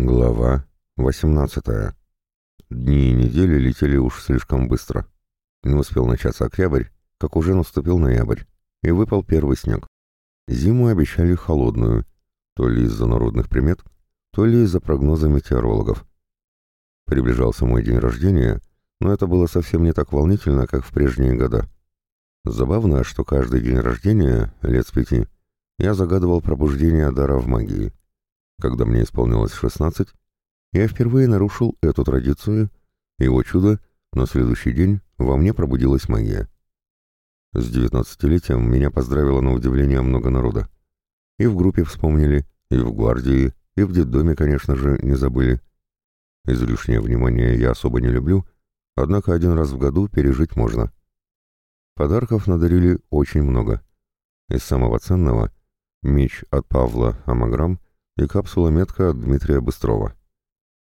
Глава 18. Дни и недели летели уж слишком быстро. Не успел начаться октябрь, как уже наступил ноябрь, и выпал первый снег. Зиму обещали холодную, то ли из-за народных примет, то ли из-за прогноза метеорологов. Приближался мой день рождения, но это было совсем не так волнительно, как в прежние года. Забавно, что каждый день рождения, лет с пяти, я загадывал пробуждение дара в магии. Когда мне исполнилось 16, я впервые нарушил эту традицию, и, о чудо, на следующий день во мне пробудилась магия. С девятнадцатилетием меня поздравило на удивление много народа. И в группе вспомнили, и в гвардии, и в детдоме, конечно же, не забыли. Излишнее внимание я особо не люблю, однако один раз в году пережить можно. Подарков надарили очень много. Из самого ценного — меч от Павла Амаграм и капсула-метка от Дмитрия Быстрова.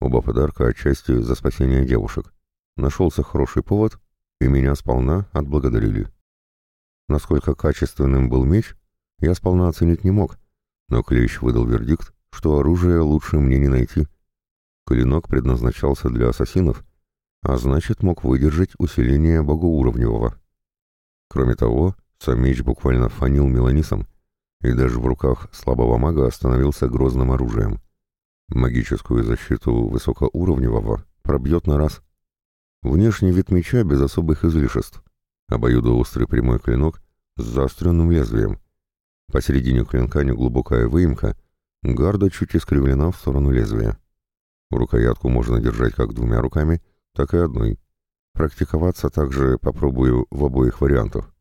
Оба подарка отчасти за спасение девушек. Нашелся хороший повод, и меня сполна отблагодарили. Насколько качественным был меч, я сполна оценить не мог, но Клещ выдал вердикт, что оружие лучше мне не найти. Клинок предназначался для ассасинов, а значит мог выдержать усиление богоуровневого. Кроме того, сам меч буквально фанил меланисом, и даже в руках слабого мага становился грозным оружием. Магическую защиту высокоуровневого пробьет на раз. Внешний вид меча без особых излишеств. Обоюдоострый прямой клинок с заостренным лезвием. Посередине клинка неглубокая выемка, гарда чуть искривлена в сторону лезвия. Рукоятку можно держать как двумя руками, так и одной. Практиковаться также попробую в обоих вариантах.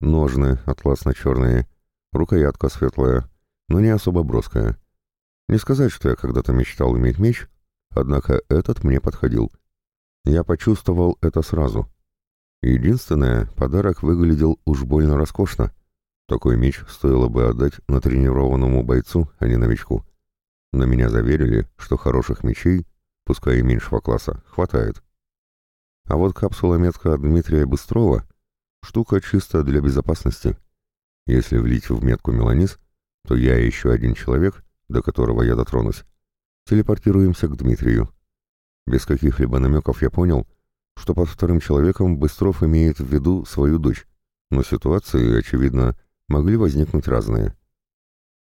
Ножны атласно-черные, Рукоятка светлая, но не особо броская. Не сказать, что я когда-то мечтал иметь меч, однако этот мне подходил. Я почувствовал это сразу. Единственное, подарок выглядел уж больно роскошно. Такой меч стоило бы отдать натренированному бойцу, а не новичку. На меня заверили, что хороших мечей, пускай и меньшего класса, хватает. А вот капсула-метка Дмитрия Быстрова — штука чисто для безопасности. Если влить в метку меланис, то я и еще один человек, до которого я дотронусь, телепортируемся к Дмитрию. Без каких-либо намеков я понял, что под вторым человеком Быстров имеет в виду свою дочь, но ситуации, очевидно, могли возникнуть разные.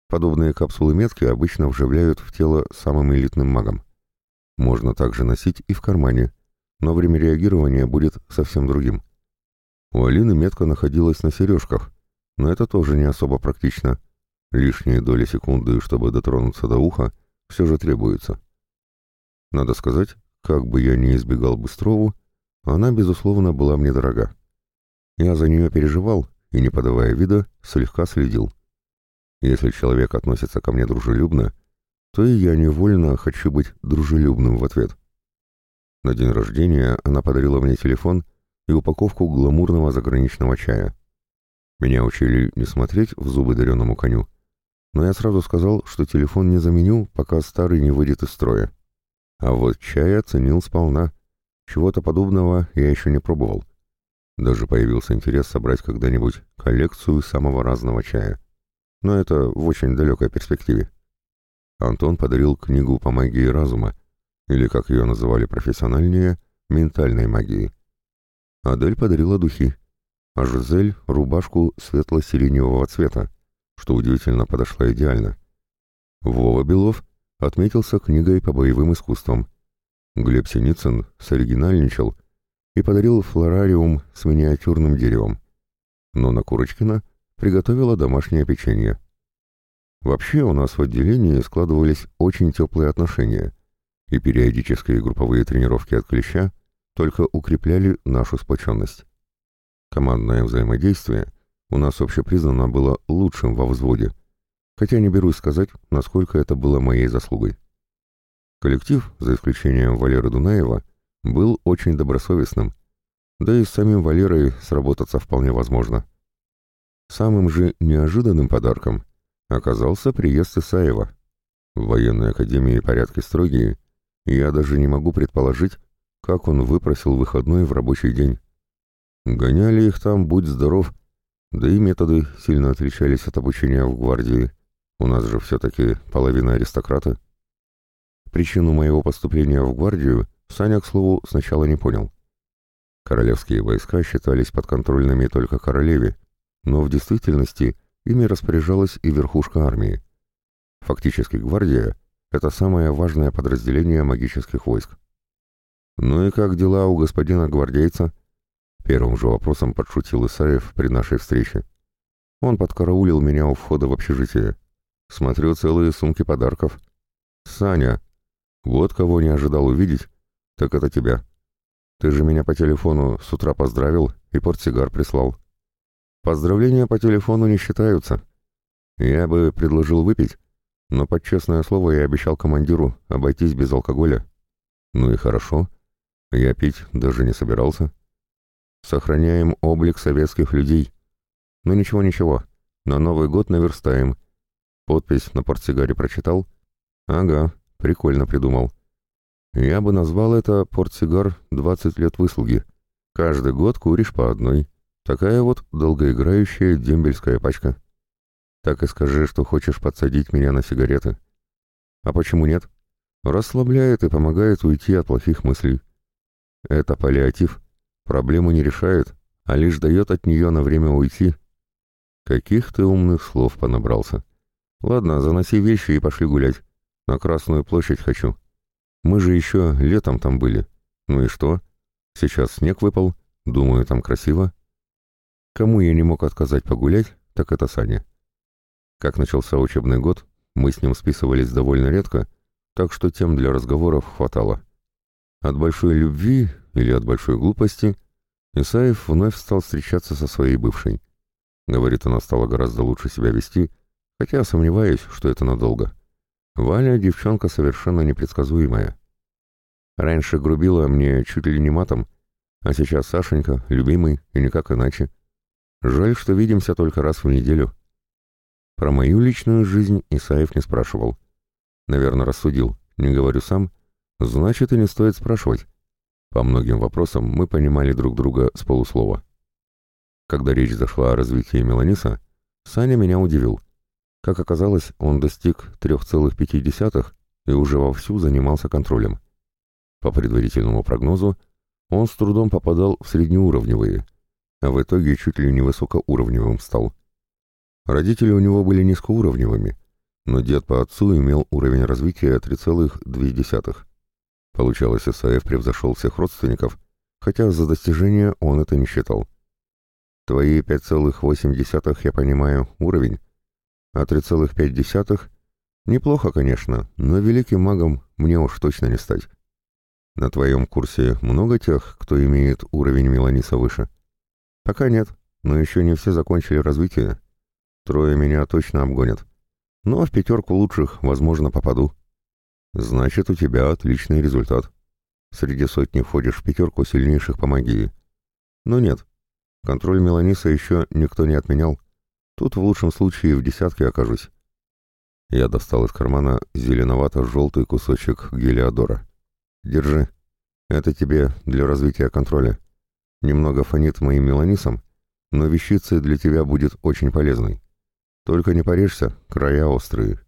Подобные капсулы-метки обычно вживляют в тело самым элитным магам. Можно также носить и в кармане, но время реагирования будет совсем другим. У Алины метка находилась на сережках, но это тоже не особо практично. Лишние доли секунды, чтобы дотронуться до уха, все же требуется. Надо сказать, как бы я ни избегал Быстрову, она, безусловно, была мне дорога. Я за нее переживал и, не подавая вида, слегка следил. Если человек относится ко мне дружелюбно, то и я невольно хочу быть дружелюбным в ответ. На день рождения она подарила мне телефон и упаковку гламурного заграничного чая. Меня учили не смотреть в зубы дареному коню, но я сразу сказал, что телефон не заменю, пока старый не выйдет из строя. А вот чай оценил сполна. Чего-то подобного я еще не пробовал. Даже появился интерес собрать когда-нибудь коллекцию самого разного чая. Но это в очень далекой перспективе. Антон подарил книгу по магии разума, или, как ее называли профессиональнее, ментальной магии. Адель подарила духи а Жизель — рубашку светло-сиреневого цвета, что удивительно подошла идеально. Вова Белов отметился книгой по боевым искусствам. Глеб Синицын соригинальничал и подарил флорариум с миниатюрным деревом. Нона Курочкина приготовила домашнее печенье. Вообще у нас в отделении складывались очень теплые отношения, и периодические групповые тренировки от клеща только укрепляли нашу сплоченность. Командное взаимодействие у нас общепризнано было лучшим во взводе, хотя не берусь сказать, насколько это было моей заслугой. Коллектив, за исключением Валеры Дунаева, был очень добросовестным, да и с самим Валерой сработаться вполне возможно. Самым же неожиданным подарком оказался приезд Исаева. В военной академии порядки строгие, я даже не могу предположить, как он выпросил выходной в рабочий день. Гоняли их там, будь здоров, да и методы сильно отличались от обучения в гвардии. У нас же все-таки половина аристократы. Причину моего поступления в гвардию Саня, к слову, сначала не понял. Королевские войска считались подконтрольными только королеве, но в действительности ими распоряжалась и верхушка армии. Фактически гвардия — это самое важное подразделение магических войск. «Ну и как дела у господина гвардейца?» Первым же вопросом подшутил Исаев при нашей встрече. Он подкараулил меня у входа в общежитие. Смотрю целые сумки подарков. «Саня, вот кого не ожидал увидеть, так это тебя. Ты же меня по телефону с утра поздравил и портсигар прислал. Поздравления по телефону не считаются. Я бы предложил выпить, но под честное слово я обещал командиру обойтись без алкоголя. Ну и хорошо. Я пить даже не собирался. Сохраняем облик советских людей. Ну ничего-ничего, на Новый год наверстаем. Подпись на портсигаре прочитал? Ага, прикольно придумал. Я бы назвал это портсигар «20 лет выслуги». Каждый год куришь по одной. Такая вот долгоиграющая дембельская пачка. Так и скажи, что хочешь подсадить меня на сигареты. А почему нет? Расслабляет и помогает уйти от плохих мыслей. Это паллиатив. Проблему не решает, а лишь дает от нее на время уйти. Каких ты умных слов понабрался. Ладно, заноси вещи и пошли гулять. На Красную площадь хочу. Мы же еще летом там были. Ну и что? Сейчас снег выпал. Думаю, там красиво. Кому я не мог отказать погулять, так это Саня. Как начался учебный год, мы с ним списывались довольно редко, так что тем для разговоров хватало. От большой любви или от большой глупости Исаев вновь стал встречаться со своей бывшей. Говорит, она стала гораздо лучше себя вести, хотя сомневаюсь, что это надолго. Валя девчонка совершенно непредсказуемая. Раньше грубила мне чуть ли не матом, а сейчас Сашенька, любимый, и никак иначе. Жаль, что видимся только раз в неделю. Про мою личную жизнь Исаев не спрашивал. Наверное, рассудил, не говорю сам, значит и не стоит спрашивать. По многим вопросам мы понимали друг друга с полуслова. Когда речь зашла о развитии Меланиса, Саня меня удивил. Как оказалось, он достиг 3,5 и уже вовсю занимался контролем. По предварительному прогнозу, он с трудом попадал в среднеуровневые, а в итоге чуть ли не высокоуровневым стал. Родители у него были низкоуровневыми, но дед по отцу имел уровень развития 3,2. Получалось, ИСАФ превзошел всех родственников, хотя за достижение он это не считал. Твои 5,8, я понимаю, уровень, а 3,5 неплохо, конечно, но великим магом мне уж точно не стать. На твоем курсе много тех, кто имеет уровень Меланиса выше? Пока нет, но еще не все закончили развитие. Трое меня точно обгонят. Но в пятерку лучших, возможно, попаду. Значит, у тебя отличный результат. Среди сотни входишь в пятерку сильнейших по магии. Но нет, контроль Меланиса еще никто не отменял. Тут в лучшем случае в десятке окажусь. Я достал из кармана зеленовато-желтый кусочек гелиодора. Держи. Это тебе для развития контроля. Немного фонит моим меланисом, но вещица для тебя будет очень полезной. Только не порежься, края острые.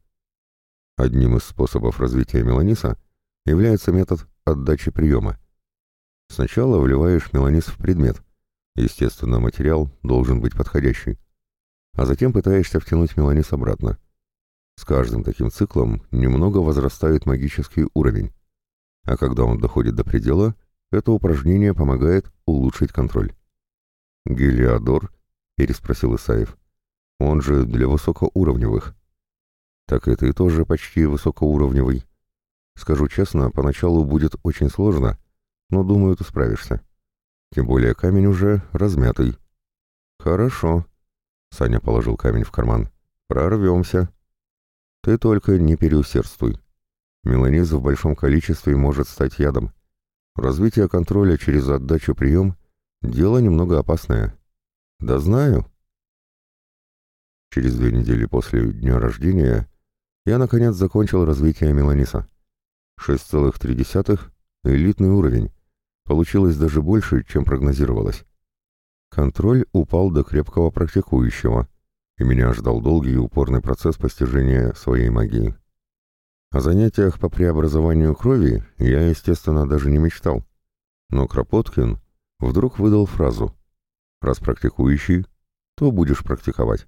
Одним из способов развития меланиса является метод отдачи приема. Сначала вливаешь меланис в предмет. Естественно, материал должен быть подходящий а затем пытаешься втянуть меланис обратно. С каждым таким циклом немного возрастает магический уровень, а когда он доходит до предела, это упражнение помогает улучшить контроль. «Гелиодор?» — переспросил Исаев. «Он же для высокоуровневых». «Так это и тоже почти высокоуровневый. Скажу честно, поначалу будет очень сложно, но, думаю, ты справишься. Тем более камень уже размятый». «Хорошо», Саня положил камень в карман. «Прорвемся». «Ты только не переусердствуй. Меланиз в большом количестве может стать ядом. Развитие контроля через отдачу прием — дело немного опасное». «Да знаю». Через две недели после дня рождения я, наконец, закончил развитие Меланиса. 6,3 — элитный уровень. Получилось даже больше, чем прогнозировалось. Контроль упал до крепкого практикующего, и меня ждал долгий и упорный процесс постижения своей магии. О занятиях по преобразованию крови я, естественно, даже не мечтал. Но Кропоткин вдруг выдал фразу «Раз практикующий, то будешь практиковать».